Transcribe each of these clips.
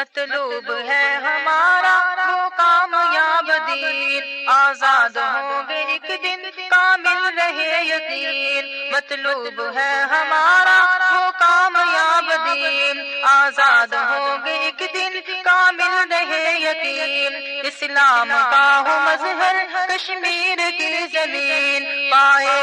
مطلوب ہے ہمارا وہ کامیاب دین آزاد ہوں گے ایک دن کامل رہے یقین۔ مطلوب ہے ہمارا وہ کامیاب دین آزاد ہوں گے ایک دن کامل رہے یقین۔ اسلام کا ہو مظہر کشمیر کی زمین۔ پائے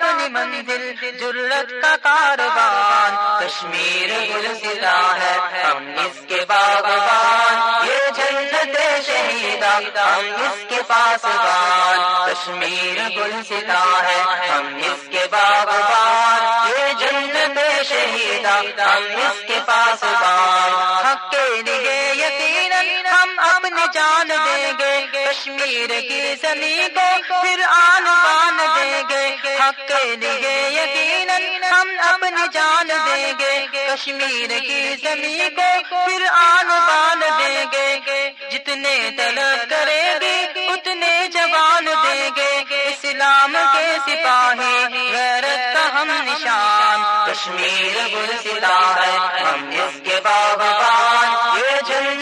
اپنی منزل جرت کا کاروبار کشمیر گل سلا ہے، ہم اس کے باغبان، یہ جنت شہیدہ ہم اس کے پاس بان کشمیر گل سلا ہے، ہم اس کے باغبان، یہ جنت شہیدہ ہم اس کے پاس بان حق کے لیے یقین ہم اپنی جان دیں گے کشمیر کی زمین کو پھر آن بان دیں گے۔ حق کے لیے یقین ہم اپنی جان دیں گے۔ کشمیر کی زمین کو پھر آن بان دیں گے۔ جتنے طلب کرے گے، اتنے جوان دیں گے۔ اسلام کے سپاہی، غیرت کا ہم نشان۔ کشمیر گل ہے، ہم اس کے باغبان یہ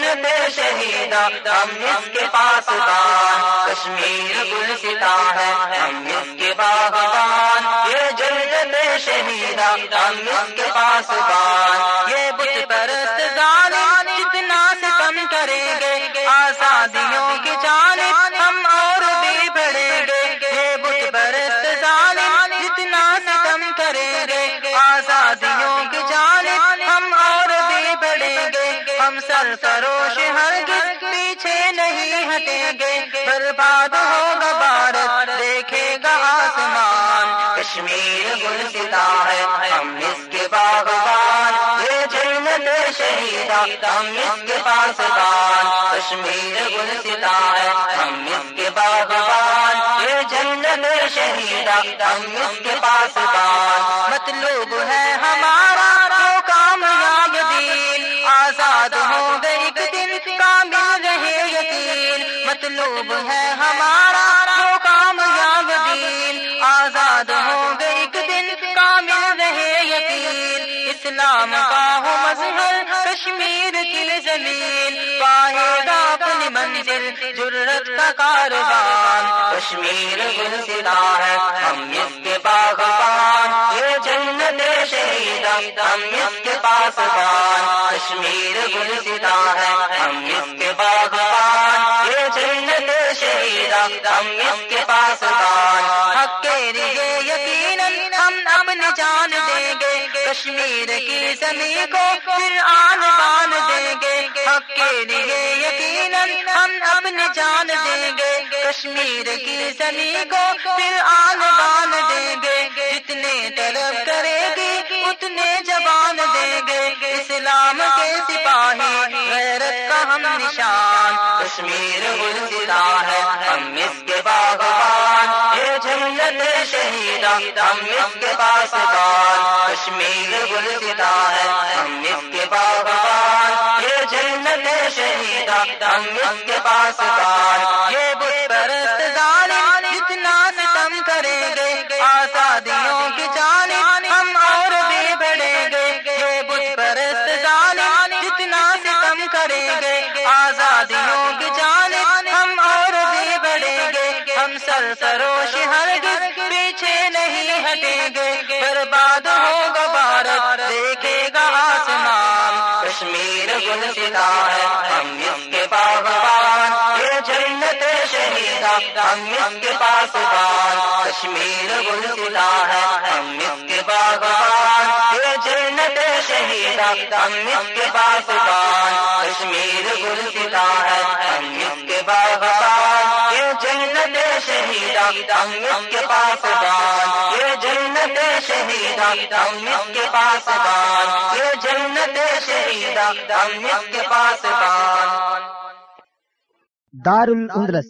جنت شہیدہ، ہم اس کے پاس بان کشمیر گلستا ہے، ہم اس کے باغبان، یہ جنت شہیدہ، ہم اس کے پاس ہم سر فروش ہرگز پیچھے نہیں ہٹیں گے۔ برباد ہوگا بھارت، دیکھے گا آسمان۔ کشمیر گلستا ہے، ہم اس کے باغبان۔ یہ جنت شہیدہ، ہم اس کے پاس بان کشمیر گلستا ہے، ہم اس کے باغبان۔ یہ جنت شہیدہ، ہم اس کے پاس بان مطلوب ہے مطلوب ہے ہمارا وہ کامیاب دین آزاد ہو گئے ایک دن کامل رہے یقین اسلام کا ہو مظہر کشمیر کی زمین پائے گا اپنی منزل جرت کا کاروبار کشمیر گل سلا ہے ہم اس کے باغبان یہ جنت شہیدہ ہم اس کے پاس بان کشمیر گل ہے، ہم اس کے باغبان ہم اس کے پاس بان حق کے لیے ہم اپنی جان دیں گے۔ کشمیر کی زمین کو پھر آن بان دیں گے۔ حق کے لیے ہم اپنی جان دیں گے۔ کشمیر کی زمین کو پھر آن بان دیں گے۔ جتنے طلب کرے گی اتنے جوان دیں گے۔ اسلام کے سپاہی، غیرت کا ہم نشان۔ کشمیر گل ہم اس کے پاس کشمیر گل ہے۔ ہم اس کے باغبان یہ جنت شہیدہ ہم اس کے پاس بان یہ بت پرست ظالم جتنا ستم کریں گے۔ آزادیوں کی جانب ہم اور بھی بڑھیں گے۔ یہ بت پرست ظالم جتنا ستم کریں گے۔ آزادیوں کی جانب ہم اور بھی بڑھیں گے۔ ہم سر سروش ہرگز پیچھے نہیں ہٹیں گے، برباد ہوگا بھارت، دیکھے گا آسمان۔ کشمیر گل سلا ہے، ہم اس کے باغبان یہ جنت شہیدہ ہم اس کے پاس بان کشمیر گل سلا ہے، ہم اس کے باغبان یہ جنت شہیدہ ہم اس کے پاس بان کشمیر گل سلا ہے، ہم اس کے باغبان یہ جنت شہیدہ ہم اس کے پاس بان شہیدہ، ہم اس کے پاس بان۔ یہ جنت شہیدہ، ہم اس کے پاس بان۔ دار الاندلس